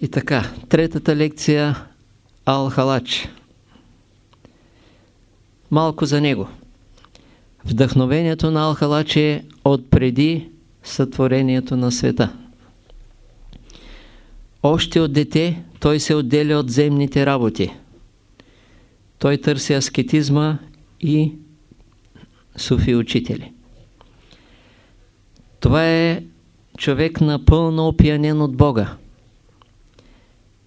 И така, третата лекция Ал-Халач. Малко за него. Вдъхновението на Ал-Халач е от преди сътворението на света. Още от дете той се отделя от земните работи. Той търси аскетизма и суфи учители. Това е човек напълно опиянен от Бога.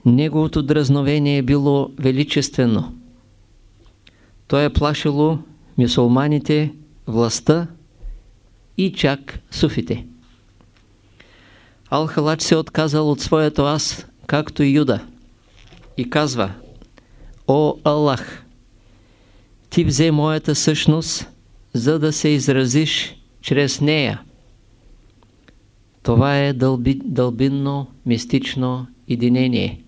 Неговото дразновение е било величествено. Той е плашило мюсулманите, властта и чак суфите. Ал-Халач се отказал от своето аз, както и Юда, и казва О Аллах, ти взе моята същност, за да се изразиш чрез нея. Това е дълби, дълбинно, мистично единение.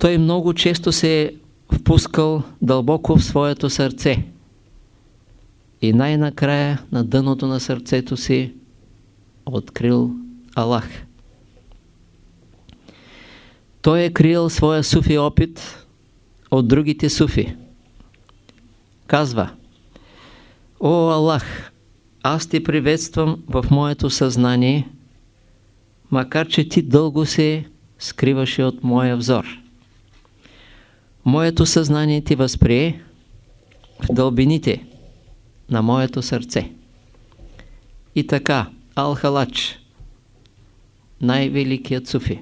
Той много често се е впускал дълбоко в своето сърце и най-накрая на дъното на сърцето си открил Аллах. Той е крил своя суфи опит от другите суфи. Казва О Аллах, аз те приветствам в моето съзнание, макар че ти дълго се скриваше от моя взор. Моето съзнание ти възприе в дълбините на моето сърце. И така, Ал-Халач, най-великият суфи.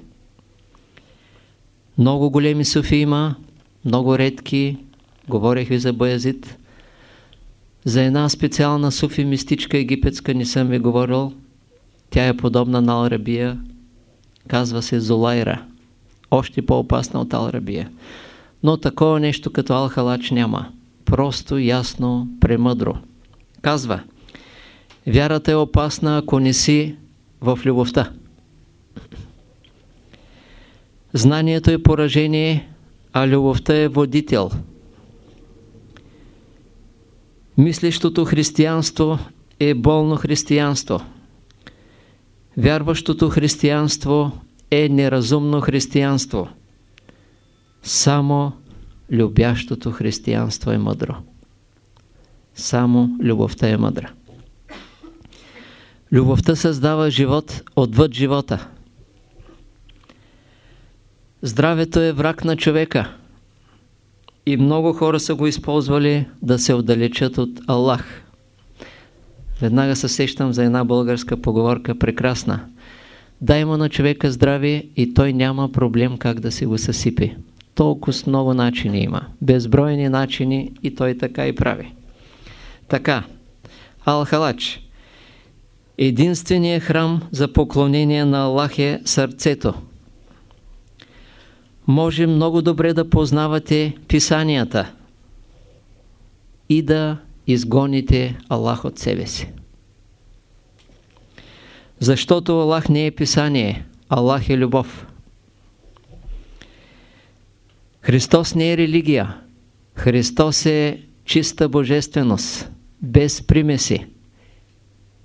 Много големи суфи има, много редки, говорех ви за Боязид. За една специална суфи мистичка египетска не съм ви говорил. Тя е подобна на Алрабия. Казва се Золайра. Още по-опасна от Алрабия. Но такова нещо като Алхалач няма. Просто, ясно, премъдро. Казва, вярата е опасна, ако не си в любовта. Знанието е поражение, а любовта е водител. Мислещото християнство е болно християнство. Вярващото християнство е неразумно християнство. Само любящото християнство е мъдро. Само любовта е мъдра. Любовта създава живот отвъд живота. Здравето е враг на човека. И много хора са го използвали да се отдалечат от Аллах. Веднага се сещам за една българска поговорка, прекрасна. Дай му на човека здраве и той няма проблем как да се го съсипи. Толкова много начини има. Безбройни начини и той така и прави. Така, Ал-Халач. Единственият храм за поклонение на Аллах е сърцето може много добре да познавате писанията и да изгоните Аллах от себе си. Защото Аллах не е писание, Аллах е любов. Христос не е религия. Христос е чиста божественост, без примеси.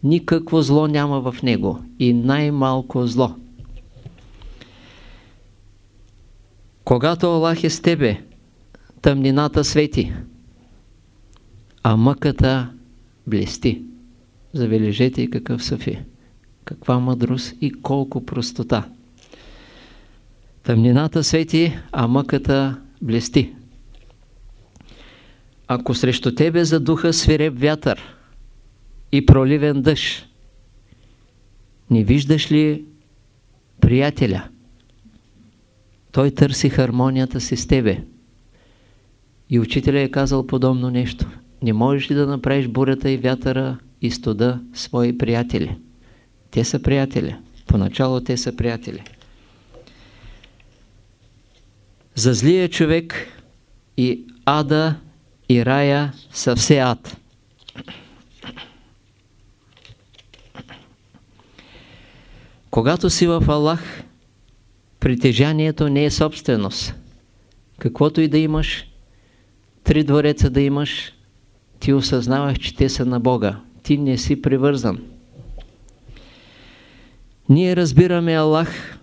Никакво зло няма в Него и най-малко зло. Когато Аллах е с тебе, тъмнината свети, а мъката блести. Забележете какъв съфи. Каква мъдрост и колко простота. Тъмнината свети, а мъката блести. Ако срещу тебе задуха свиреп вятър и проливен дъжд, не виждаш ли приятеля? Той търси хармонията си с тебе. И учителя е казал подобно нещо. Не можеш ли да направиш бурята и вятъра и студа свои приятели? Те са приятели. Поначало те са приятели. За злия човек и ада и рая са все ад. Когато си в Аллах, Притежанието не е собственост. Каквото и да имаш, три двореца да имаш, ти осъзнаваш, че те са на Бога. Ти не си привързан. Ние разбираме Аллах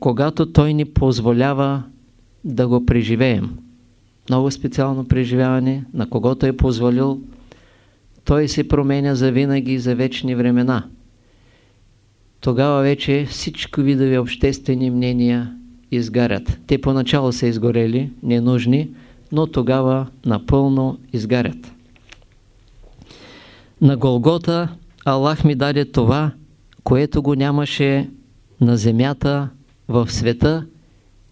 когато Той ни позволява да го преживеем. Много специално преживяване, на когото е позволил, той се променя за винаги и за вечни времена. Тогава вече всички видови обществени мнения изгарят. Те поначало са изгорели, ненужни, но тогава напълно изгарят. На Голгота Аллах ми даде това, което го нямаше на земята, в света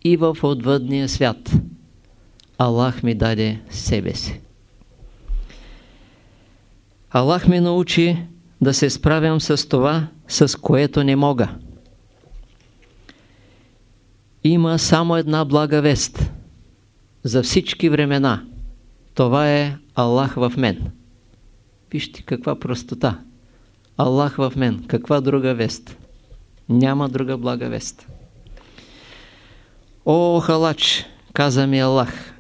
и в отвъдния свят. Аллах ми даде себе си. Аллах ме научи да се справям с това, с което не мога. Има само една блага вест за всички времена. Това е Аллах в мен. Вижте каква простота. Аллах в мен. Каква друга вест? Няма друга блага вест. О, халач, каза ми Аллах,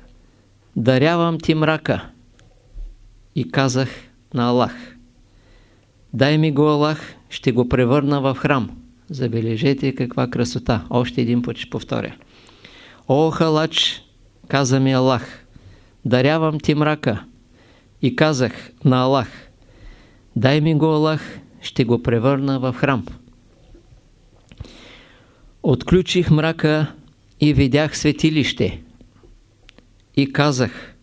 дарявам ти мрака. И казах на Аллах, дай ми го Аллах, ще го превърна в храм. Забележете каква красота. Още един път ще повторя. О, халач, каза ми Аллах, дарявам ти мрака. И казах на Аллах, дай ми го Аллах, ще го превърна в храм. Отключих мрака и видях светилище. И казах,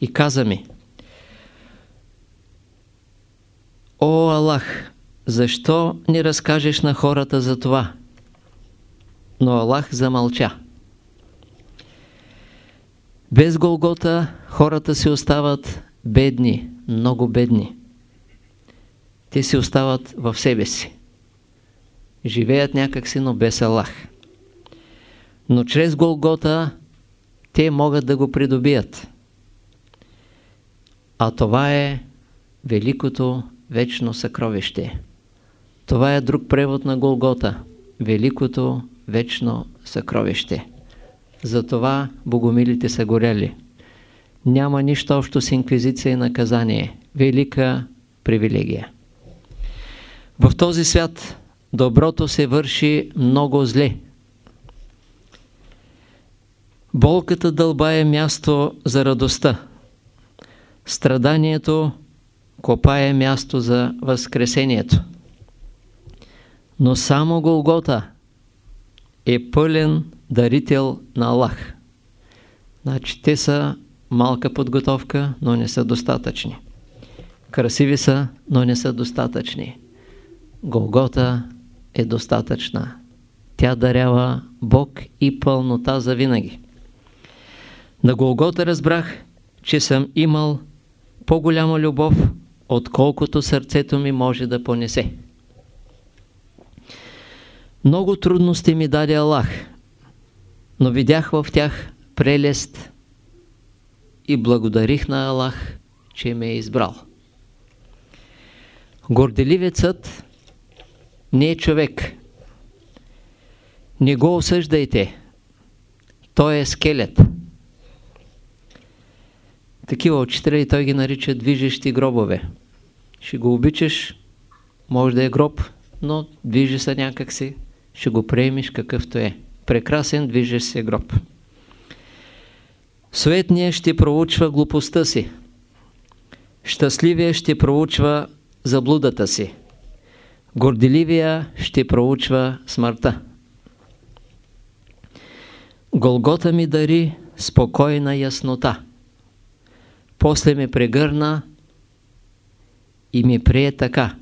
и каза ми, О, Аллах, защо не разкажеш на хората за това? Но Аллах замълча. Без Голгота хората се остават бедни, много бедни. Те се остават в себе си. Живеят някакси, но без Аллах. Но чрез Голгота те могат да го придобият. А това е великото вечно съкровище. Това е друг превод на Голгота. Великото вечно съкровище. Затова богомилите са горели. Няма нищо общо с инквизиция и наказание. Велика привилегия. В този свят доброто се върши много зле. Болката дълба е място за радостта. Страданието копае място за възкресението. Но само Голгота е пълен дарител на Аллах. Значи те са малка подготовка, но не са достатъчни. Красиви са, но не са достатъчни. Голгота е достатъчна. Тя дарява Бог и пълнота за винаги. На Голгота разбрах, че съм имал по-голяма любов, отколкото сърцето ми може да понесе. Много трудности ми даде Аллах, но видях в тях прелест и благодарих на Аллах, че ме е избрал. Горделивецът не е човек. Не го осъждайте. Той е скелет такива учителя и той ги нарича движещи гробове. Ще го обичаш, може да е гроб, но движи се някакси, ще го приемиш какъвто е. Прекрасен движещ се гроб. Суетният ще проучва глупостта си. Щастливия ще проучва заблудата си. Горделивия ще проучва смъртта. Голгота ми дари спокойна яснота. После ме прегърна и ми прие така.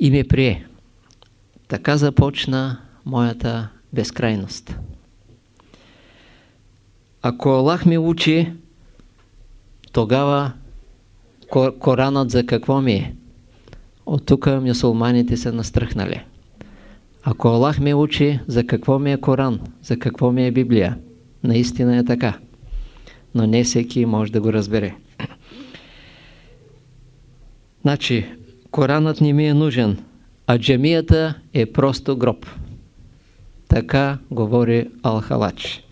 И ме прие. Така започна моята безкрайност. Ако Аллах ме учи, тогава Коранът за какво ми е? От тук мюсулманите са настръхнали. Ако Аллах ме учи, за какво ми е Коран, за какво ми е Библия, наистина е така но не всеки може да го разбере. Значи, Коранът не ми е нужен, а джамията е просто гроб. Така говори Алхалач.